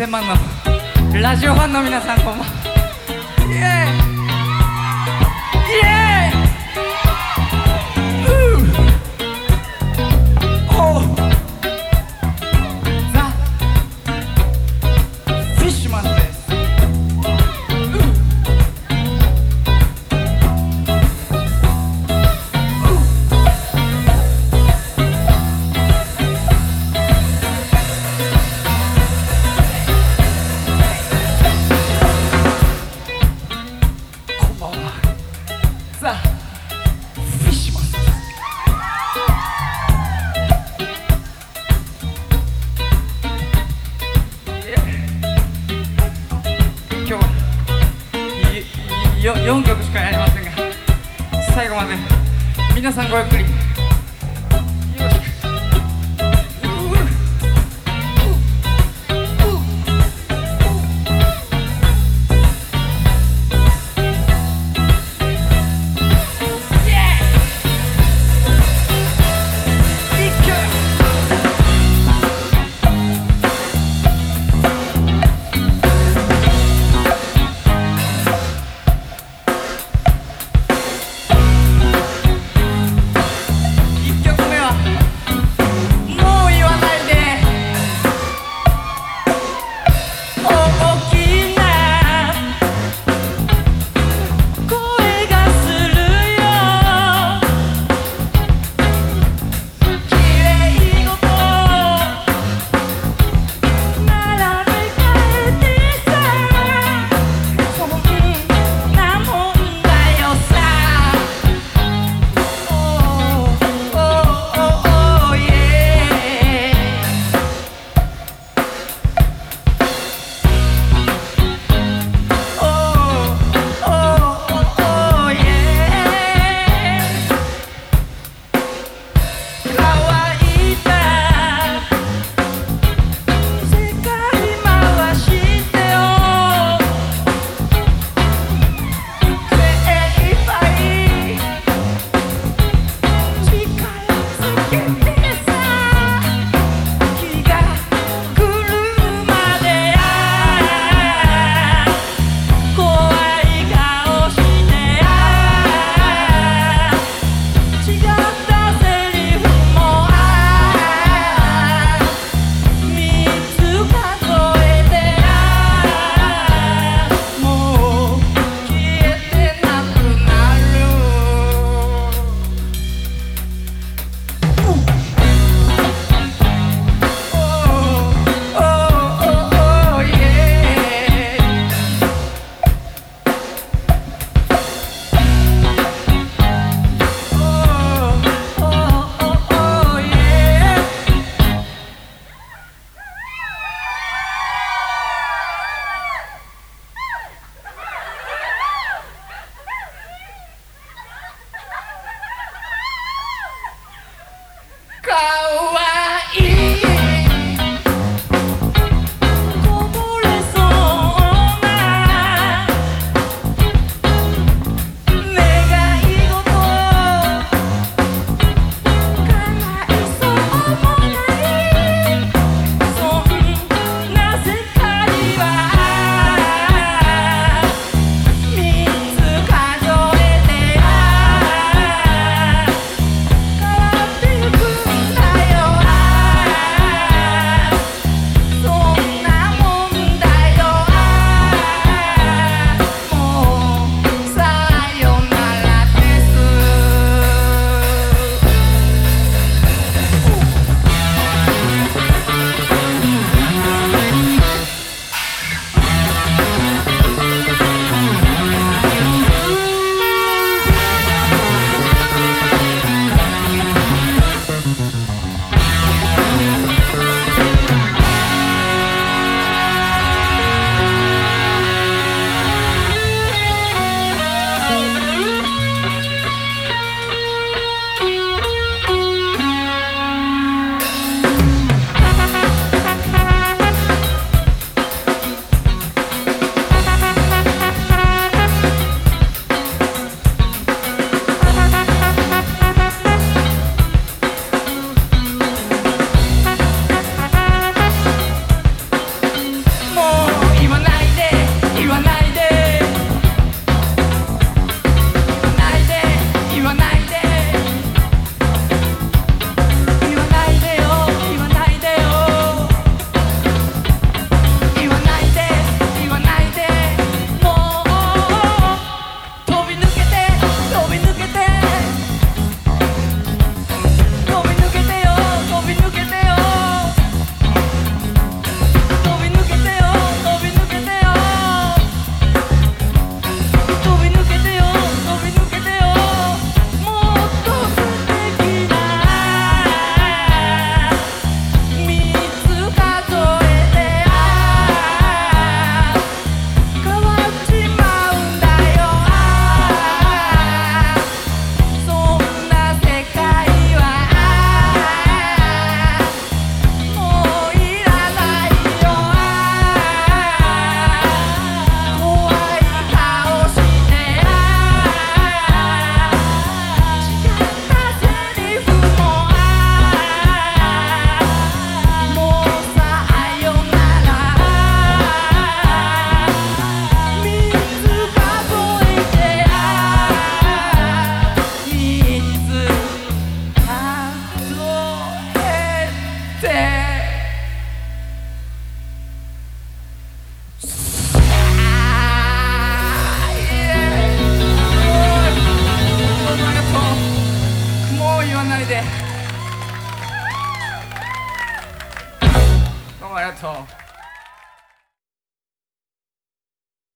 1000万のラジオファンの皆さんこんばんは。イエーイ。4曲しかやりませんが最後まで皆さんごゆっくり。